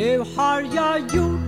Nu har jag gjort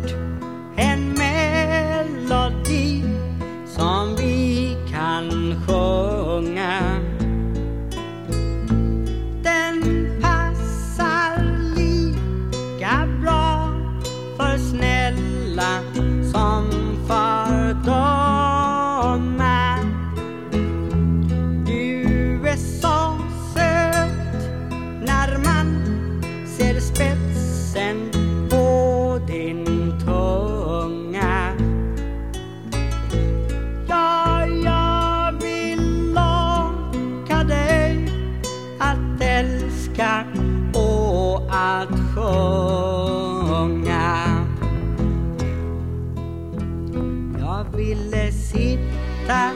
hittar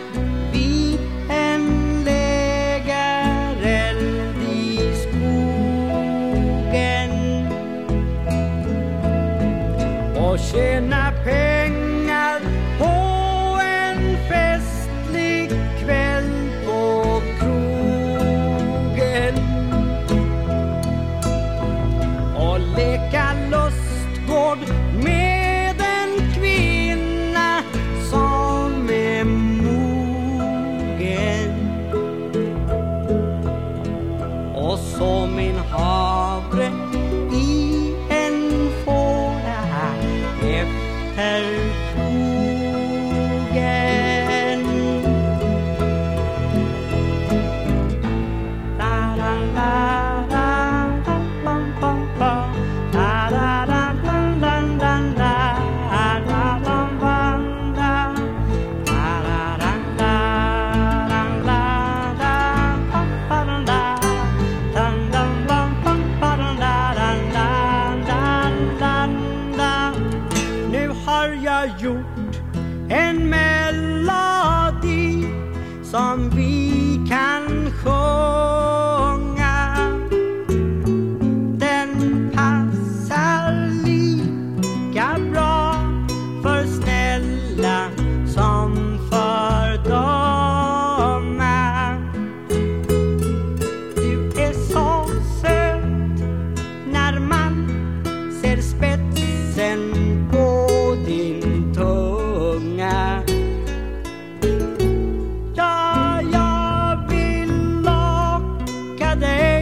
vi en lägereld i skogen. Och tjäna pengar gjort en melodi som vi kan sjunga. Den passar lika bra för snälla som för dumma. Du är så söt när man ser spel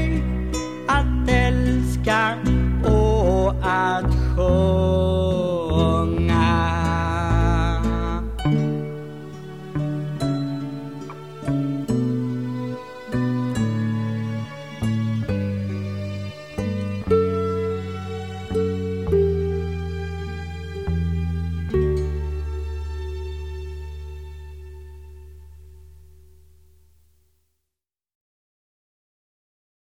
way.